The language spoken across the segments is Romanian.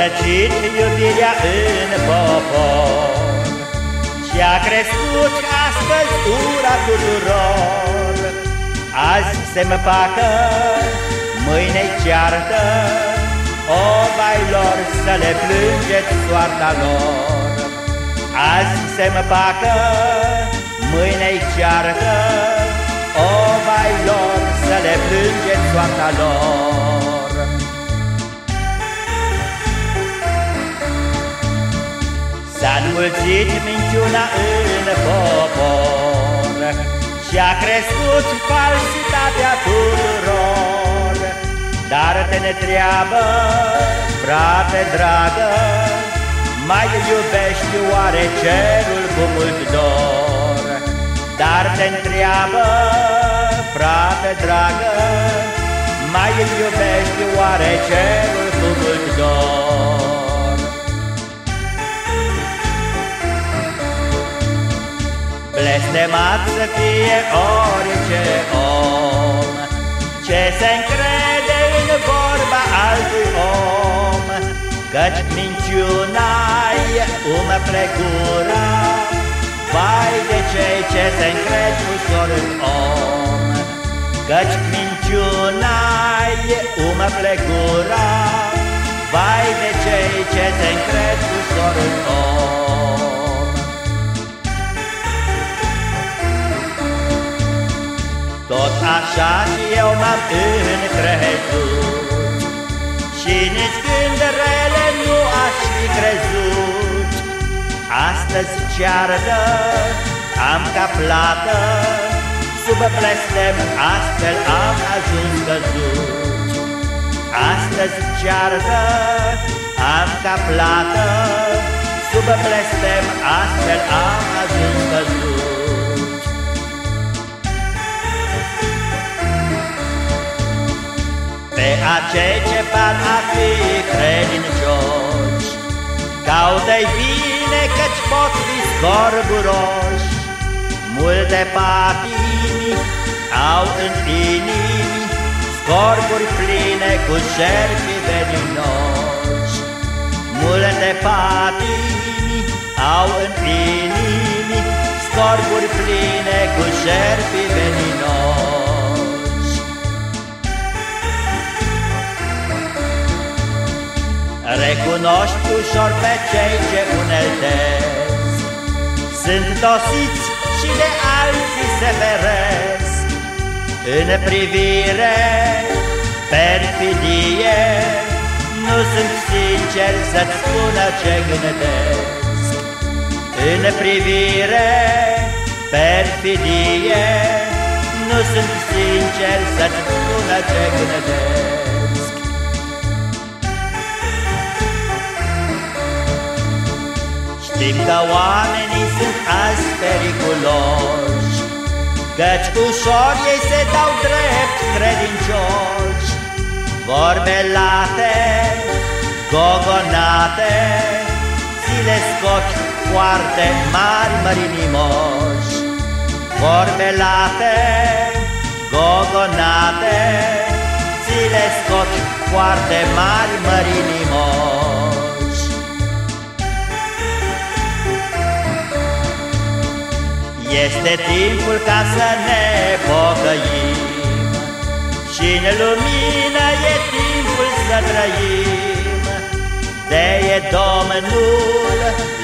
răcit iubirea în popor. Și-a crescut astăzi ura tuturor. Azi se mă facă, mâine-i ceartă O, bailor, să le plângeți soarta lor. Azi se mă facă, mâine-i ceartă O, bailor, să le plângeți soarta lor S-a înmulțit minciuna în popor Și-a crescut falsitatea tuturor. Dar te ne treabă, frate dragă Mai iubești oare cerul cu mult dor? Dar te întreabă, frate dragă Mai iubești oare cerul cu mult dor Blestemat să fie orice om. Ce se încrede în vorba altui om Căci minciuna-i umple gura Vai de cei ce se încred ușor în om Căci minciuna-i umple gura Vai de cei ce se încred ușor în om așa și eu m-am încrezut Și nici când rele nu aș fi crezut. Astăzi ceartă am ca plată Sub blestem astfel am ajuns căzut. Astăzi ceartă am ca plată Sub blestem astfel am ajuns căzut Pe acei ce par a fi credincioși Caută-i bine căci pot fi scorburoși. Multe patimi au în inimi Scorburi pline cu șerpi veninoși Multe patimi au în inimi Scorburi pline Recunoști ușor pe cei ce uneltesc. Sunt dosiți și de alții se feresc În privire, perfidie Nu sunt sincer să-ți spună ce gândesc. În privire, perfidie Nu sunt sincer să-ți spună ce gândesc Știm că oamenii sunt azi periculoși Căci ușor ei se dau drept credincioși. Vorbe late, gogonate Ți le scoci foarte mari mărinimoși Vorbe late, gogonate Ți le scoci foarte mari mărinimoși Este timpul ca să ne pocăim. Și în lumină e timpul să trăim. De e Domnul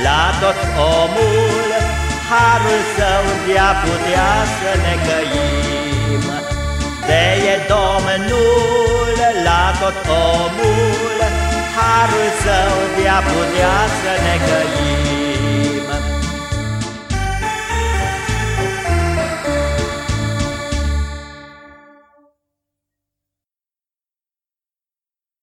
la tot omul Harul său de-a putea să ne căim. De e Domnul la tot omul Harul său de-a putea să ne căim